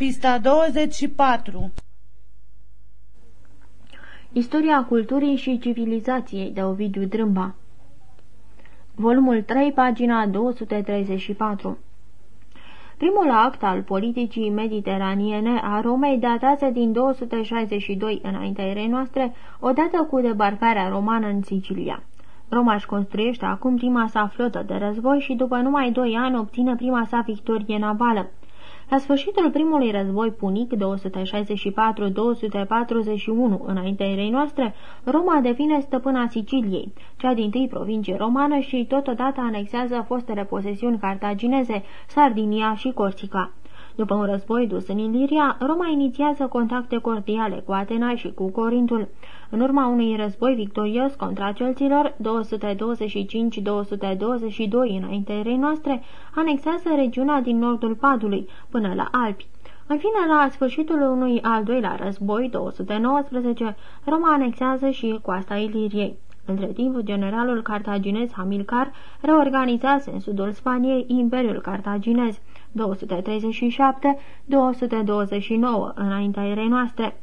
Pista 24 Istoria culturii și civilizației de Ovidiu Drâmba Volumul 3, pagina 234 Primul act al politicii mediteraniene a Romei datează din 262 înaintea erei noastre, odată cu debarcarea romană în Sicilia. Roma își construiește acum prima sa flotă de război și după numai doi ani obține prima sa victorie navală. La sfârșitul primului război punic, 264-241, înaintea erei noastre, Roma devine stăpâna Siciliei, cea din tâi provincie romană și totodată anexează fostele posesiuni cartagineze, Sardinia și Corsica. După un război dus în Iliria, Roma inițiază contacte cordiale cu Atena și cu Corintul. În urma unui război victorios contra celților, 225-222 înaintea erei noastre, anexează regiunea din nordul Padului, până la Alpi. În fine, la sfârșitul unui al doilea război, 219, Roma anexează și coasta Iliriei. Între timp, generalul cartaginez Hamilcar reorganizează în sudul Spaniei Imperiul Cartaginez 237-229 înaintea erei noastre.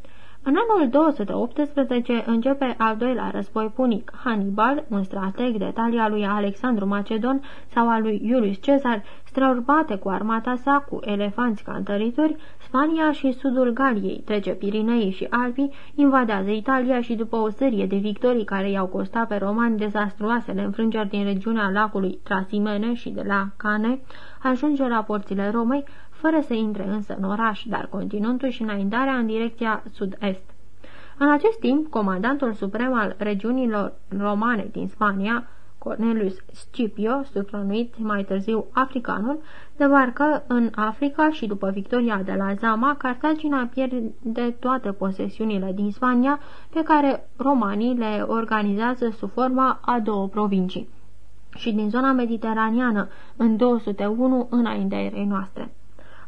În anul 218 începe al doilea război punic. Hannibal, un strateg de talia lui Alexandru Macedon sau al lui Iulius Cezar, străurbate cu armata sa cu elefanți cantăritori, Spania și sudul Galiei, trece Pirinei și Alpii, invadează Italia și după o serie de victorii care i-au costat pe romani dezastruoasele înfrângeri din regiunea lacului Trasimene și de la Cane, ajunge la porțile Romei, fără să intre însă în oraș, dar continuându-și înaintarea în direcția sud-est. În acest timp, comandantul suprem al regiunilor romane din Spania, Cornelius Scipio, supranuit mai târziu Africanul, debarcă în Africa și după victoria de la Zama, Cartagina pierde toate posesiunile din Spania pe care romanii le organizează sub forma a două provincii și din zona mediteraneană în 201 înaintea erei noastre.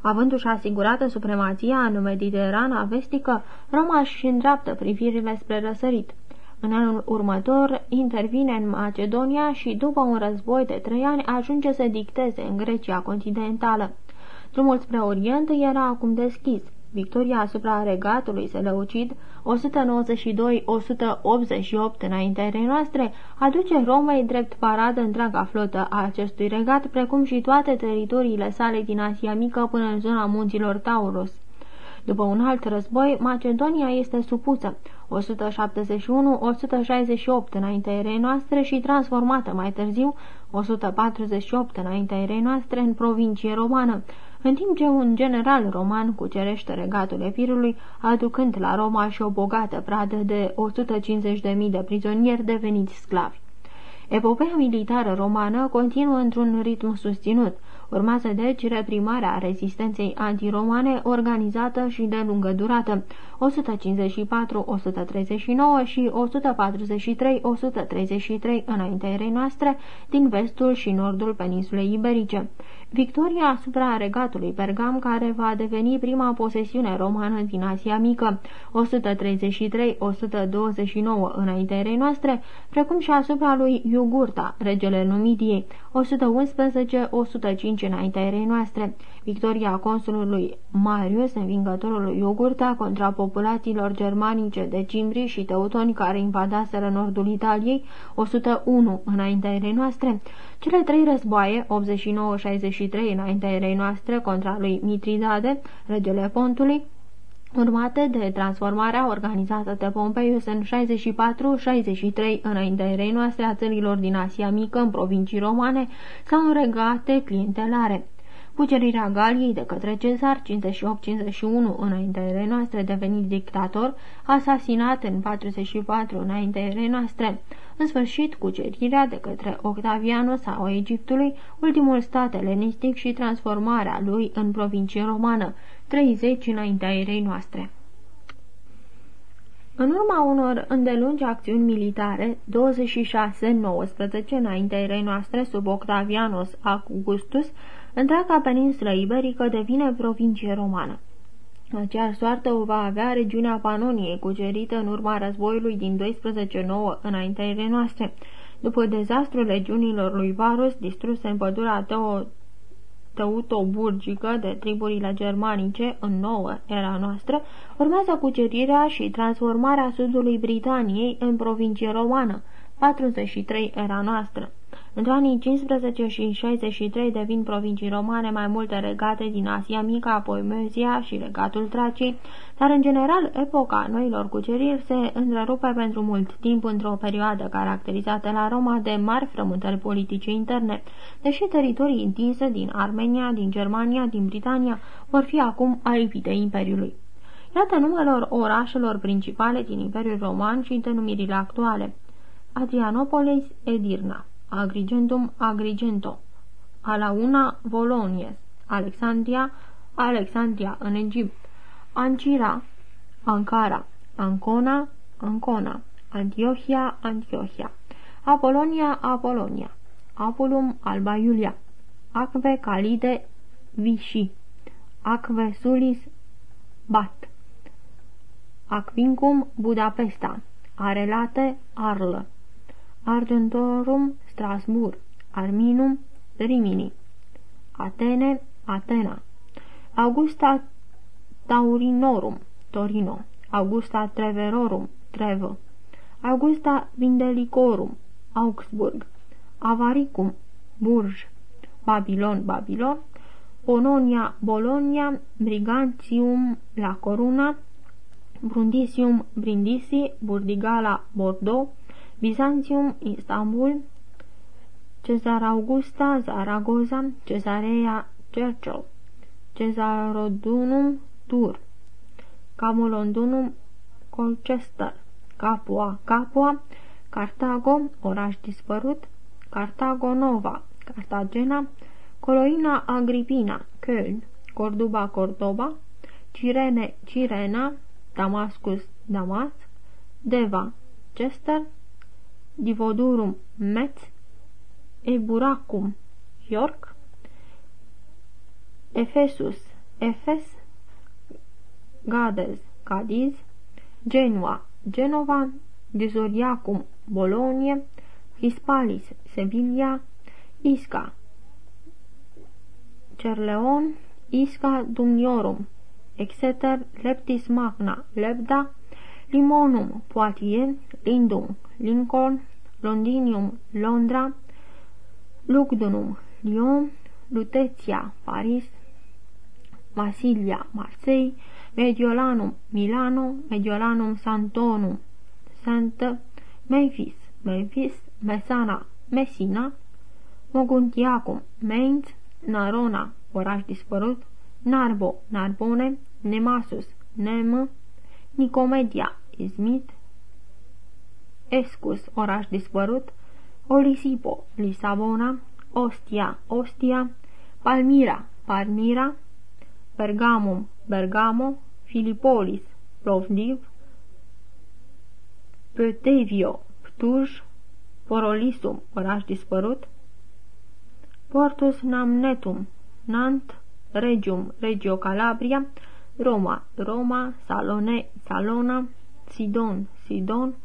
Avându-și asigurată supremația în Mediterana vestică, Roma își îndreaptă privirile spre răsărit. În anul următor intervine în Macedonia și după un război de trei ani ajunge să dicteze în Grecia continentală. Drumul spre Orient era acum deschis. Victoria asupra regatului Seleucid, 192-188 înaintea noastre, aduce Romei drept paradă întreaga flotă a acestui regat, precum și toate teritoriile sale din Asia Mică până în zona munților Taurus. După un alt război, Macedonia este supusă 171-168 înaintea erei noastre și transformată mai târziu 148 înaintea erei noastre în provincie romană, în timp ce un general roman cucerește regatul Epirului, aducând la Roma și o bogată pradă de 150.000 de prizonieri deveniți sclavi. Epopeea militară romană continuă într-un ritm susținut. Urmează deci reprimarea rezistenței antiromane organizată și de lungă durată, 154-139 și 143-133 înaintea erei noastre din vestul și nordul peninsulei iberice. Victoria asupra regatului Pergam, care va deveni prima posesiune romană din Asia Mică, 133-129 înaintea erei noastre, precum și asupra lui Iugurta, regele Numidiei, 111-105 înaintea erei noastre. Victoria consulului Marius, învingătorul lui Iugurta, contra populațiilor germanice de cimbri și teutoni care invadaseră nordul Italiei, 101 înaintea erei noastre. Cele trei războaie, 89-63 înaintea erei noastre, contra lui Mitridade, regele Pontului, urmate de transformarea organizată de Pompeius în 64-63 înaintea erei noastre a țărilor din Asia Mică în provincii romane sau în regate clientelare. Cucerirea Galiei de către Cezar, 58-51 înaintea erei noastre, devenit dictator, asasinat în 44 înaintea erei noastre. În sfârșit, cucerirea de către Octavianus a Egiptului, ultimul stat elenistic și transformarea lui în provincie romană, 30 înaintea erei noastre. În urma unor îndelungi acțiuni militare, 26-19 înaintea erei noastre sub Octavianus Augustus, întreaga peninsulă iberică devine provincie romană. Aceeași soartă o va avea regiunea Panoniei, cucerită în urma războiului din 12-9 înaintea erei noastre. După dezastrul legiunilor lui Varus, distruse în pădura Teo teutoburgică de triburile germanice în nouă era noastră, urmează cucerirea și transformarea sudului Britaniei în provincie romană, 43 era noastră. Între anii 15 și 63 devin provincii romane mai multe regate din Asia Mică, apoi Mezia și regatul Tracii, dar în general epoca noilor cuceriri se întrerupe pentru mult timp într-o perioadă caracterizată la Roma de mari frământări politice interne, deși teritorii întinse din Armenia, din Germania, din Britania vor fi acum aripite Imperiului. Iată numelor orașelor principale din Imperiul Roman și denumirile actuale. Adrianopolis, Edirna. Agrigentum. Agrigento, Alauna Volonies, Alexandria, Alexandria în Egipt, Ancira, Ankara, Ancona, Ancona, Antiochia, Antiochia, Apolonia, Apolonia, Apulum, Alba Iulia, Acve Calide, Vichy, Acve Sulis, Bat, Acvincum, Budapesta, Arelate, Arlă, Argentorum, Strasbourg, Arminum, Rimini, Atene, Atena, Augusta Taurinorum, Torino, Augusta Treverorum, Trevo, Augusta Vindelicorum, Augsburg, Avaricum, Burj, Babilon, Babilon, Bononia, Bologna, Brigantium, La Coruna, Brundisium, Brindisi, Burdigala, Bordeaux, Bizantium, Istanbul, Cezar Augusta, Zaragoza, Cezarea, Churchill, Cesarodunum, Tur, Camulondunum, Colchester, Capua, Capua, Cartago, oraș dispărut, Cartago Nova, Cartagena, Coloina Agripina, Köln, Corduba, Cordoba, Cirene, Cirena, Damascus, Damas, Deva, Chester, Divodurum, Metz, Eburacum, York, Efesus, Efes, Gades, Cadiz, Genua, Genova, Dizoriacum, Bolonie, Hispalis, Sevilla, Isca, Cerleon, Isca Dumniorum, Exeter, Leptis Magna, Lebda, Limonum, Poitiers, Lindum, Lincoln, Londinium, Londra, Lugdunum, Lyon, Lutetia, Paris, Masilia, Marseille, Mediolanum, Milano, Mediolanum Santonum, Santa, Memphis, Memphis, Mesana, Messina, Moguntiacum, Mainz, Narona, oraș dispărut, Narbo, Narbone, Nemasus, Nem, Nicomedia, Izmit, Escus, oraș dispărut, Olisipo, Lisabona, Ostia, Ostia, Palmira, Palmira, Pergamum, Bergamo, Filipolis, Plovdiv, Pötevio, Ptuj, Porolisum, oraș dispărut, Portus Namnetum, Nant, Regium, Regio Calabria, Roma, Roma, Salone, Salona, Sidon, Sidon,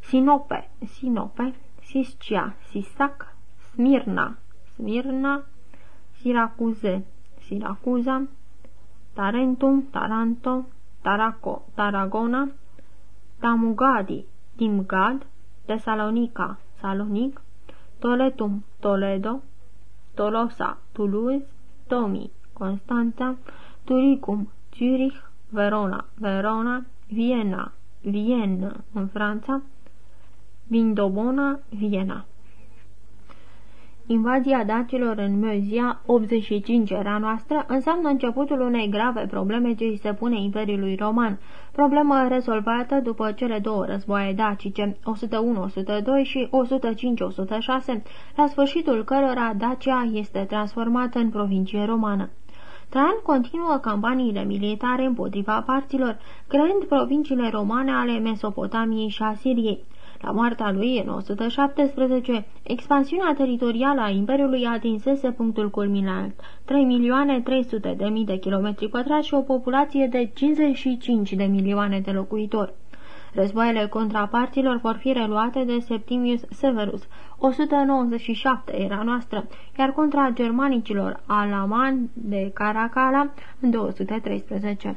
Sinope, Sinope, Siscia, Sisac, Smirna, Smirna, Siracuze, Siracuza, Tarentum, Taranto, Taraco, Tarragona, Tamugadi, Timgad, Tesalonica, Salonic, Toletum, Toledo, Tolosa, Toulouse, Tomi, Constanța, Turicum, Zurich, Verona, Verona, Viena, Vienne, în Franța, Vindobona, Viena. Invazia dacilor în Mözia, 85 era noastră, înseamnă începutul unei grave probleme ce îi se pune Imperiului Roman, problemă rezolvată după cele două războaie dacice, 101-102 și 105-106, la sfârșitul cărora Dacia este transformată în provincie romană. Traian continuă campaniile militare împotriva parților, creând provinciile romane ale Mesopotamiei și Asiriei. La moartea lui, în 117, expansiunea teritorială a Imperiului atinsese punctul culminant, 3.300.000 de kilometri pătrați și o populație de 55 de milioane de locuitori. Războaiele contra parților vor fi reluate de Septimius Severus, 197 era noastră, iar contra germanicilor Alaman de Caracala, 213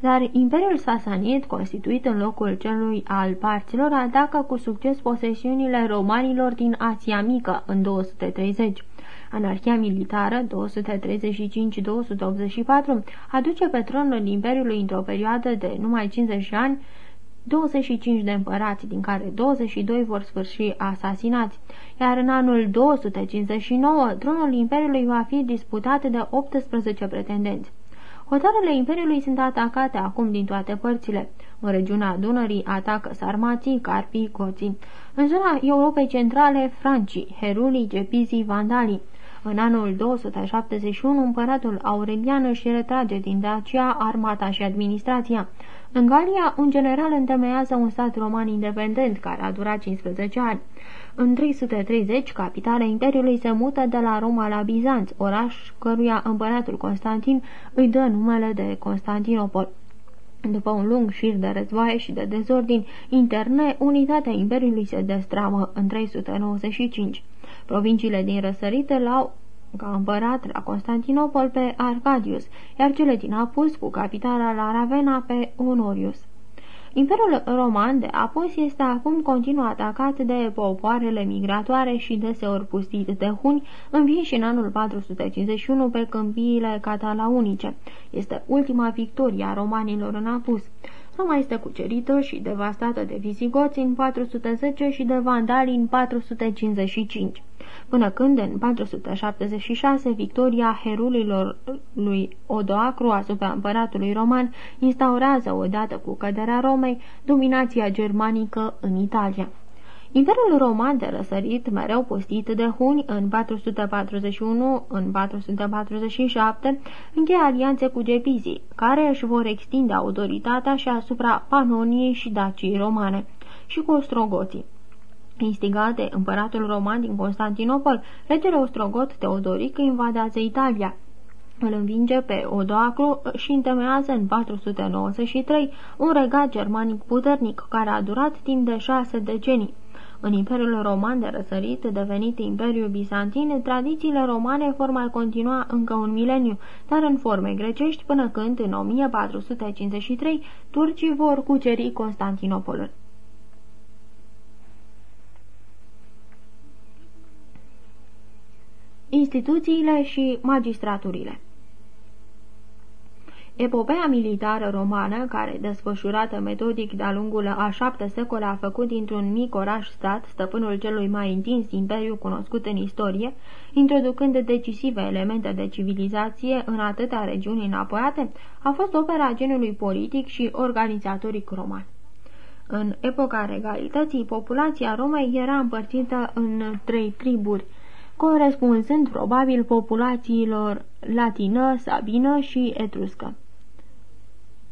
dar Imperiul Sasanid, constituit în locul celui al parților, atacă cu succes posesiunile romanilor din Asia Mică în 230. Anarhia militară 235-284 aduce pe tronul Imperiului într-o perioadă de numai 50 ani 25 de împărați, din care 22 vor sfârși asasinați, iar în anul 259 tronul Imperiului va fi disputat de 18 pretendenți. Hotarele Imperiului sunt atacate acum din toate părțile. În regiunea Dunării atacă sarmații, carpii, goții. În zona Europei Centrale, francii, herulii, gepizii, vandalii. În anul 271, împăratul Aurelian își retrage din Dacia armata și administrația. În Galia, un general întemeiază un stat roman independent, care a durat 15 ani. În 330, capitala Imperiului se mută de la Roma la Bizanț, oraș căruia împăratul Constantin îi dă numele de Constantinopol. După un lung șir de războaie și de dezordini interne, unitatea Imperiului se destramă în 395. Provinciile din răsărite l-au ca împărat la Constantinopol pe Arcadius, iar cele din Apus cu capitala la Ravenna pe Honorius. Imperiul roman de Apus este acum continuu atacat de popoarele migratoare și deseori pustit de huni, învinși în anul 451 pe câmpiile catalaunice. Este ultima victorie a romanilor în Apus. Roma este cucerită și devastată de visigoți în 410 și de vandali în 455 până când, în 476, victoria herulilor lui Odoacru asupra împăratului roman instaurează odată cu căderea Romei dominația germanică în Italia. Imperiul roman de răsărit, mereu postit de huni în 441, în 447, încheie alianțe cu gepizii, care își vor extinde autoritatea și asupra Panoniei și Dacii romane, și cu ostrogoții. Instigat de împăratul roman din Constantinopol, regele ostrogot Teodoric invadează Italia. Îl învinge pe Odoacru și întemeiază în 493 un regat germanic puternic care a durat timp de șase decenii. În Imperiul Roman de răsărit, devenit Imperiul Bizantin, tradițiile romane vor mai continua încă un mileniu, dar în forme grecești până când, în 1453, turcii vor cuceri Constantinopolul. Instituțiile și magistraturile. Epopeea militară romană, care, desfășurată metodic de-a lungul a șapte secole, a făcut dintr-un mic oraș-stat stăpânul celui mai întins imperiu cunoscut în istorie, introducând decisive elemente de civilizație în atâtea regiuni înapoiate, a fost opera genului politic și organizatoric roman. În epoca regalității, populația Romei era împărțită în trei triburi – corespunzând probabil populațiilor latină, sabină și etruscă.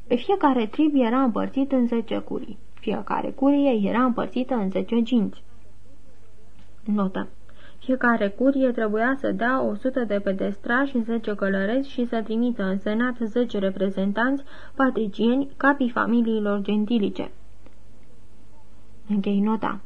Fiecare trib era împărțit în zece curii. Fiecare curie era împărțită în zece ginți. Notă. Fiecare curie trebuia să dea 100 de pedestrași, 10 călăreți și să trimită în senat 10 reprezentanți patricieni, capii familiilor gentilice. Închei nota.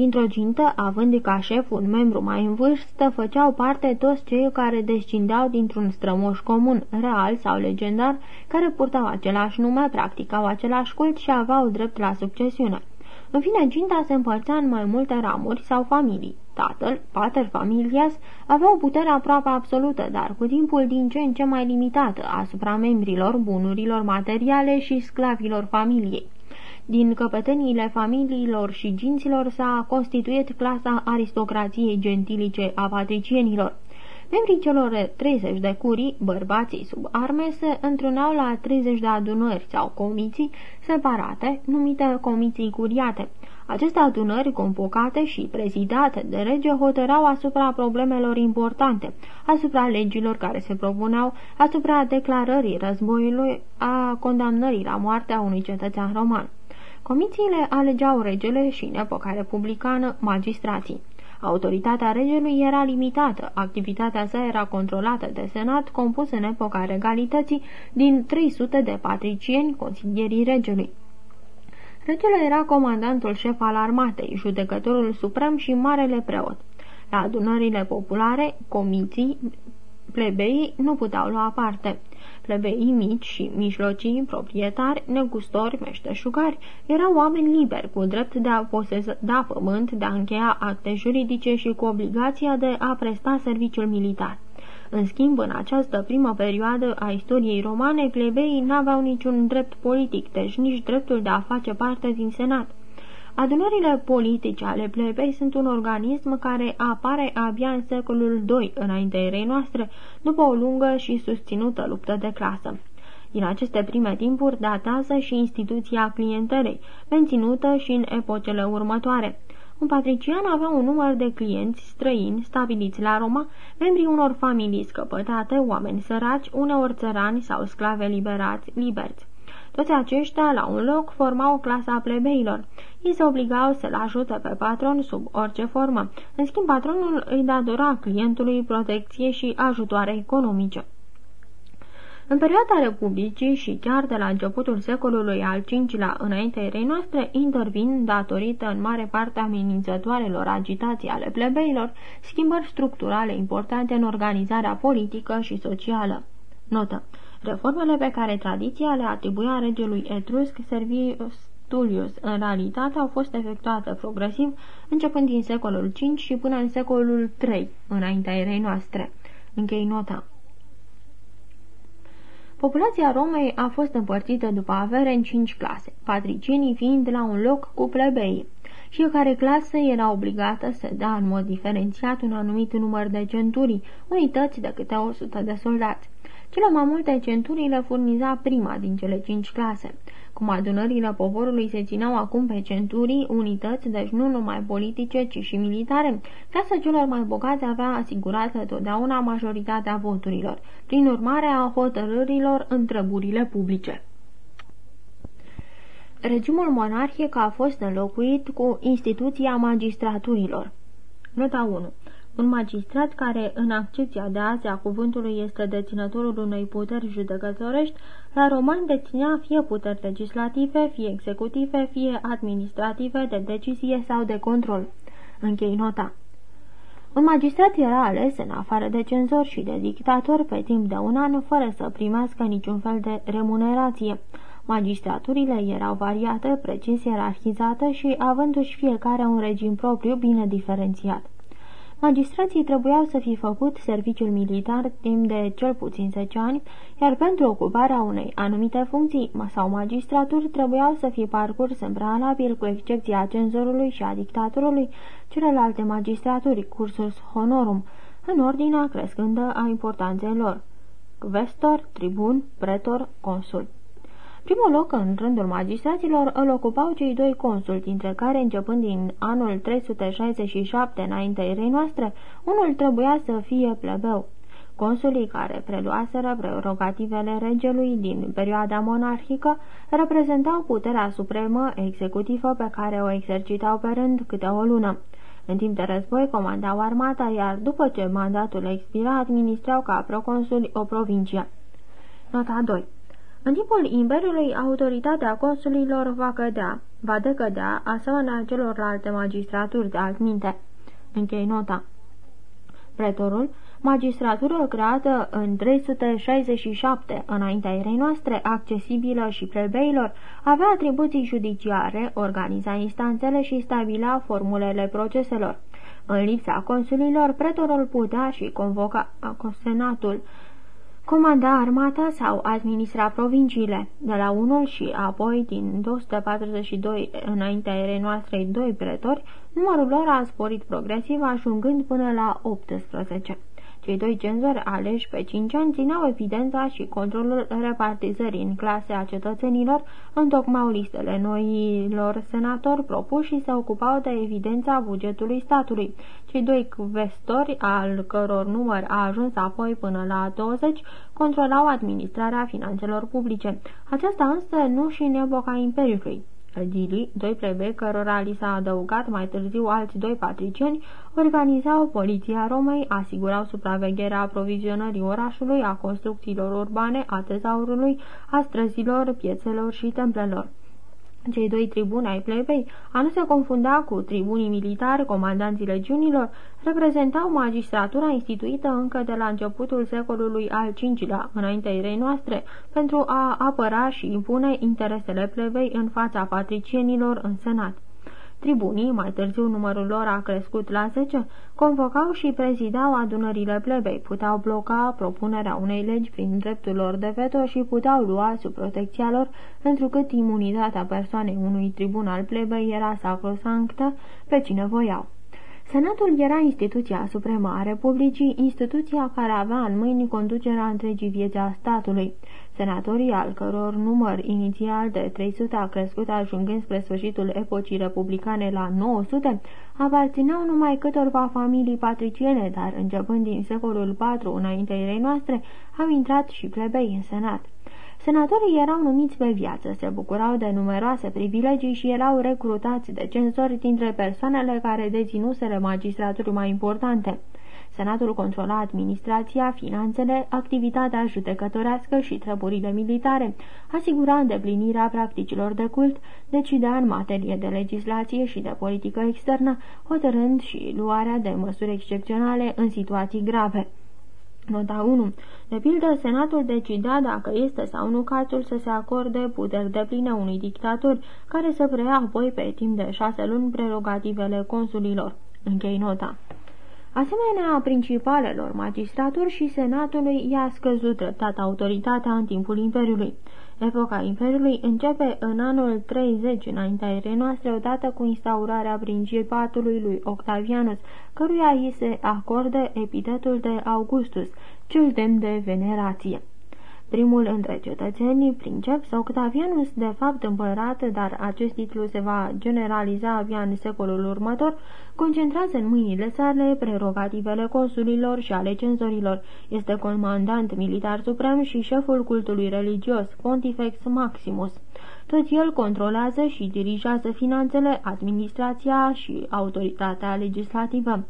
Dintr-o gintă, având ca șef un membru mai în vârstă, făceau parte toți cei care descindeau dintr-un strămoș comun, real sau legendar, care purtau același nume, practicau același cult și aveau drept la succesiune. În fine, ginta se împărțea în mai multe ramuri sau familii. Tatăl, pater familias, avea o putere aproape absolută, dar cu timpul din ce în ce mai limitată asupra membrilor, bunurilor materiale și sclavilor familiei. Din căpeteniile familiilor și ginților s-a constituit clasa aristocrației gentilice a patricienilor. Membrii celor 30 de curii, bărbații sub arme, se întrunau la 30 de adunări sau comiții separate, numite comiții curiate. Aceste adunări convocate și prezidate de rege hotărau asupra problemelor importante, asupra legilor care se propuneau, asupra declarării războiului, a condamnării la moarte a unui cetățean roman. Comisiile alegeau regele și, în epoca republicană, magistrații. Autoritatea regelui era limitată, activitatea sa era controlată de senat, compus în epoca regalității din 300 de patricieni, consilierii regelui. Regele era comandantul șef al armatei, judecătorul suprem și marele preot. La adunările populare, comiții, plebeii nu puteau lua parte. Plebeii mici și mijlocii, proprietari, negustori, meșteșugari, erau oameni liberi, cu drept de a poseza da pământ, de a încheia acte juridice și cu obligația de a presta serviciul militar. În schimb, în această primă perioadă a istoriei romane, plebeii n-aveau niciun drept politic, deci nici dreptul de a face parte din senat. Adunările politice ale plebei sunt un organism care apare abia în secolul II înaintea erei noastre, după o lungă și susținută luptă de clasă. Din aceste prime timpuri datează și instituția clientelei, menținută și în epocele următoare. Un patrician avea un număr de clienți străini stabiliți la Roma, membrii unor familii scăpătate, oameni săraci, uneori țărani sau sclave liberați, liberți. Toți aceștia, la un loc, formau clasa plebeilor. Ei se obligau să-l ajute pe patron sub orice formă. În schimb, patronul îi datora clientului protecție și ajutoare economice. În perioada Republicii și chiar de la începutul secolului al V-lea înaintea erei noastre, intervin, datorită în mare parte amenințătoarelor agitații ale plebeilor, schimbări structurale importante în organizarea politică și socială. Notă. Reformele pe care tradiția le atribuia regelui Etrusc Servius Tullius în realitate au fost efectuate progresiv începând din secolul V și până în secolul III, înaintea erei noastre. Închei nota. Populația Romei a fost împărțită după avere în cinci clase, patricienii fiind la un loc cu plebeii. Fiecare clasă era obligată să dea în mod diferențiat un anumit număr de centurii, unități de câte 100 de soldați. Cele mai multe centurii le furniza prima din cele cinci clase. Cum adunările poporului se țineau acum pe centurii, unități, deci nu numai politice, ci și militare, clasa celor mai bogați avea asigurată totdeauna majoritatea voturilor, prin urmare a hotărârilor în treburile publice. Regimul monarhic a fost înlocuit cu instituția magistraturilor. Nota 1 un magistrat care, în accepția de azi a cuvântului, este deținătorul unei puteri judecătorești, la roman deținea fie puteri legislative, fie executive, fie administrative, de decizie sau de control. Închei nota. Un magistrat era ales în afară de cenzor și de dictator pe timp de un an, fără să primească niciun fel de remunerație. Magistraturile erau variate, precis ierarhizate și avându-și fiecare un regim propriu bine diferențiat. Magistrații trebuiau să fi făcut serviciul militar timp de cel puțin 10 ani, iar pentru ocuparea unei anumite funcții sau magistraturi trebuiau să fi parcurs în prealabil, cu excepția cenzorului și a dictatorului, celelalte magistraturi, cursus honorum, în ordinea crescândă a importanței lor. Vestor, tribun, pretor, consul. Primul loc în rândul magistraților îl ocupau cei doi consuli, dintre care, începând din anul 367 înainte erei noastre, unul trebuia să fie plebeu. Consulii care preluaseră prerogativele regelui din perioada monarhică reprezentau puterea supremă executivă pe care o exercitau pe rând câte o lună. În timp de război comandau armata, iar după ce mandatul expira, administrau ca proconsuli o provincie. Nota 2 în timpul Imperiului, autoritatea consulilor va cădea, va decădea, asemenea celorlalte magistraturi de altminte. Închei nota. Pretorul, magistratură creată în 367 înaintea erei noastre, accesibilă și plebeilor, avea atribuții judiciare, organiza instanțele și stabila formulele proceselor. În lipsa consulilor, pretorul putea și convoca senatul, comanda armata sau administra provinciile. De la unul și apoi din 242 înaintea erei noastre doi pretori, numărul lor a sporit progresiv, ajungând până la 18. Cei doi cenzori aleși pe cinci ani țineau evidența și controlul repartizării în clase a cetățenilor, întocmau listele noilor senatori propuși și se ocupau de evidența bugetului statului. Cei doi vestori, al căror număr a ajuns apoi până la 20, controlau administrarea finanțelor publice. Aceasta însă nu și în epoca Imperiului. Edilii, doi plebe cărora li s-a adăugat mai târziu alți doi patricieni, organizau poliția Romei, asigurau supravegherea aprovizionării orașului, a construcțiilor urbane, a tezaurului, a străzilor, piețelor și templelor. Cei doi tribuni ai plebei, a nu se confunda cu tribunii militari, comandanții legiunilor, reprezentau magistratura instituită încă de la începutul secolului al V-lea, înaintea erei noastre, pentru a apăra și impune interesele plebei în fața patricienilor în senat. Tribunii, mai târziu numărul lor a crescut la 10, convocau și prezidau adunările plebei, puteau bloca propunerea unei legi prin dreptul lor de veto și puteau lua sub protecția lor, întrucât imunitatea persoanei unui tribun al plebei era sacrosanctă pe cine voiau. Senatul era instituția supremă a Republicii, instituția care avea în mâini conducerea întregii vieți a statului. Senatorii, al căror număr inițial de 300 a crescut ajungând spre sfârșitul epocii republicane la 900, aparțineau numai câtorva familii patriciene, dar începând din secolul IV înaintea erei noastre, au intrat și plebei în senat. Senatorii erau numiți pe viață, se bucurau de numeroase privilegii și erau recrutați de cenzori dintre persoanele care deținuseră magistraturi mai importante. Senatul controla administrația, finanțele, activitatea judecătorească și treburile militare, asigura îndeplinirea practicilor de cult, decidea în materie de legislație și de politică externă, hotărând și luarea de măsuri excepționale în situații grave. Nota 1. De pildă, Senatul decidea dacă este sau nu cazul să se acorde puteri de pline unui dictator care să preia apoi pe timp de șase luni prerogativele consulilor. Închei nota. Asemenea, principalelor magistraturi și senatului i-a scăzut treptat autoritatea în timpul Imperiului. Epoca Imperiului începe în anul 30 înaintea erei noastre, odată cu instaurarea principatului lui Octavianus, căruia îi se acordă epitetul de Augustus, cel demn de venerație. Primul între cetățenii princeps, Octavianus, de fapt împărat, dar acest titlu se va generaliza abia în secolul următor, concentrează în mâinile sale prerogativele consulilor și ale cenzorilor. Este comandant militar suprem și șeful cultului religios, Pontifex Maximus. Tot el controlează și dirigează finanțele, administrația și autoritatea legislativă.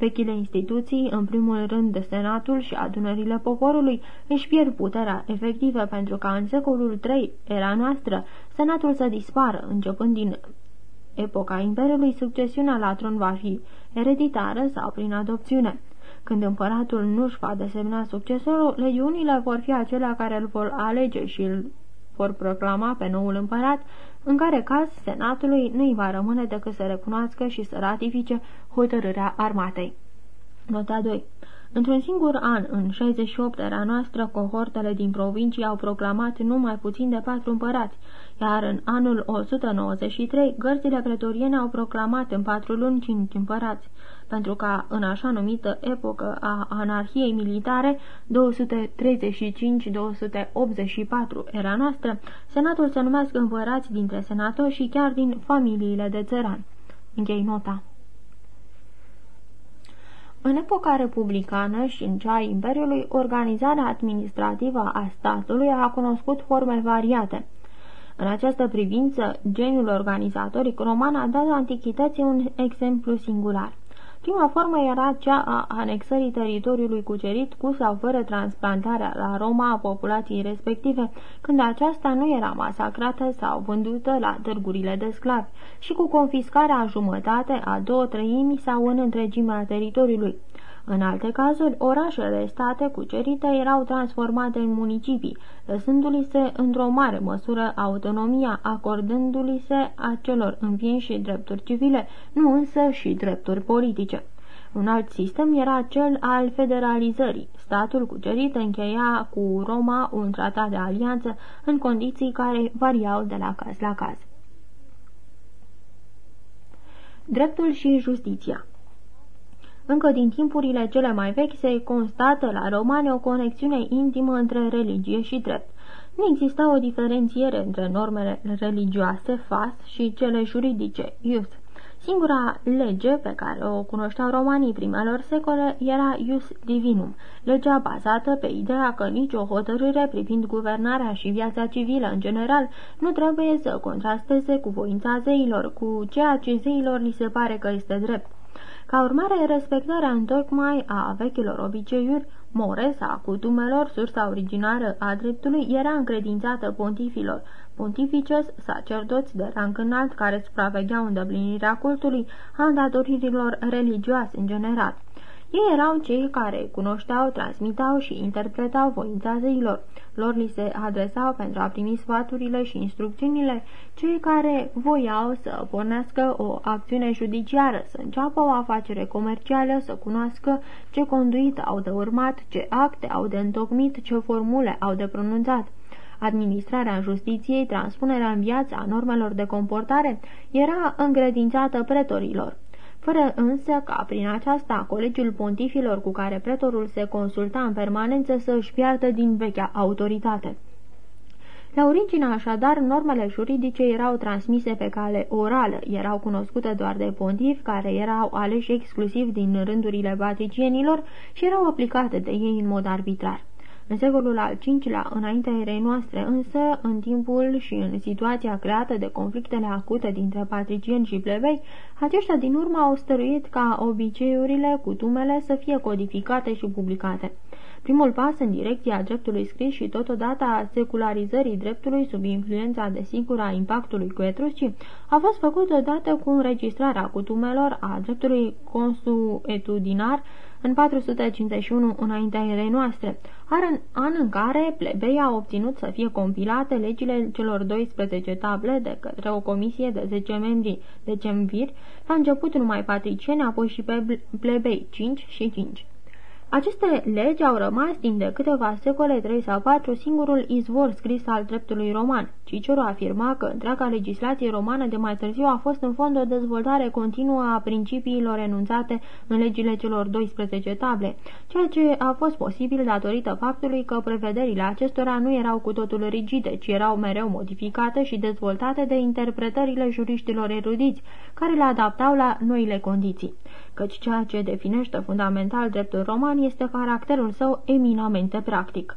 Vechile instituții, în primul rând de Senatul și adunările poporului, își pierd puterea efectivă pentru ca în secolul III, era noastră, Senatul să dispară, începând din epoca Imperiului, succesiunea la tron va fi ereditară sau prin adopțiune. Când împăratul nu-și va desemna succesorul, legiunile vor fi acelea care îl vor alege și îl vor proclama pe noul împărat, în care caz senatului nu-i va rămâne decât să recunoască și să ratifice hotărârea armatei. Nota 2 Într-un singur an, în 68 era noastră, cohortele din provincii au proclamat numai puțin de patru împărați, iar în anul 193 gărzile pretoriene au proclamat în patru luni cinci împărați pentru ca în așa numită epocă a anarhiei militare 235-284 era noastră, senatul să numească împărați dintre senatori și chiar din familiile de țărani. Închei nota. În epoca republicană și în cea a Imperiului, organizarea administrativă a statului a cunoscut forme variate. În această privință, geniul organizatoric roman a dat antichității un exemplu singular. Prima formă era cea a anexării teritoriului cucerit cu sau fără transplantarea la Roma a populației respective, când aceasta nu era masacrată sau vândută la târgurile de sclavi, și cu confiscarea jumătate a două treimi sau în întregimea teritoriului. În alte cazuri, orașele state cucerite erau transformate în municipii, lăsându-li se într-o mare măsură autonomia, acordându-li se acelor învinși drepturi civile, nu însă și drepturi politice. Un alt sistem era cel al federalizării. Statul cucerit încheia cu Roma un tratat de alianță în condiții care variau de la caz la caz. Dreptul și justiția încă din timpurile cele mai vechi se constată la romani o conexiune intimă între religie și drept. Nu exista o diferențiere între normele religioase, fas, și cele juridice, ius. Singura lege pe care o cunoșteau romanii primelor secole era ius divinum, legea bazată pe ideea că nicio hotărâre privind guvernarea și viața civilă în general nu trebuie să contrasteze cu voința zeilor, cu ceea ce zeilor li se pare că este drept. Ca urmare, respectarea întocmai a vechilor obiceiuri, Moresa cutumelor, sursa originară a dreptului, era încredințată pontifilor, pontifices, sacerdoți de rang înalt care supravegheau îndeplinirea cultului, a datoririlor religioase în general. Ei erau cei care cunoșteau, transmitau și interpretau voința zeilor. Lor li se adresau pentru a primi sfaturile și instrucțiunile cei care voiau să pornească o acțiune judiciară, să înceapă o afacere comercială, să cunoască ce conduit au de urmat, ce acte au de întocmit, ce formule au de pronunțat. Administrarea justiției, transpunerea în viață a normelor de comportare, era îngredințată pretorilor fără însă ca prin aceasta colegiul pontifilor cu care pretorul se consulta în permanență să își piardă din vechea autoritate. La origine, așadar, normele juridice erau transmise pe cale orală, erau cunoscute doar de pontifi care erau aleși exclusiv din rândurile patricienilor și erau aplicate de ei în mod arbitrar. În secolul al V-lea, înaintea erei noastre, însă, în timpul și în situația creată de conflictele acute dintre patricieni și plebei, aceștia din urmă au stăruit ca obiceiurile, cutumele să fie codificate și publicate. Primul pas în direcția dreptului scris și totodată a secularizării dreptului sub influența de a impactului cu etruscii a fost făcut odată cu înregistrarea cutumelor a dreptului consuetudinar în 451 înaintea erei noastre, an în care plebei au obținut să fie compilate legile celor 12 table de către o comisie de 10 membri de cemviri, la început numai patricieni, apoi și pe plebei 5 și 5. Aceste legi au rămas timp de câteva secole, trei sau patru, singurul izvor scris al dreptului roman. Cicero afirma că întreaga legislație romană de mai târziu a fost în fond o dezvoltare continuă a principiilor enunțate în legile celor 12 table, ceea ce a fost posibil datorită faptului că prevederile acestora nu erau cu totul rigide, ci erau mereu modificate și dezvoltate de interpretările juriștilor erudiți, care le adaptau la noile condiții căci ceea ce definește fundamental dreptul roman este caracterul său eminamente practic.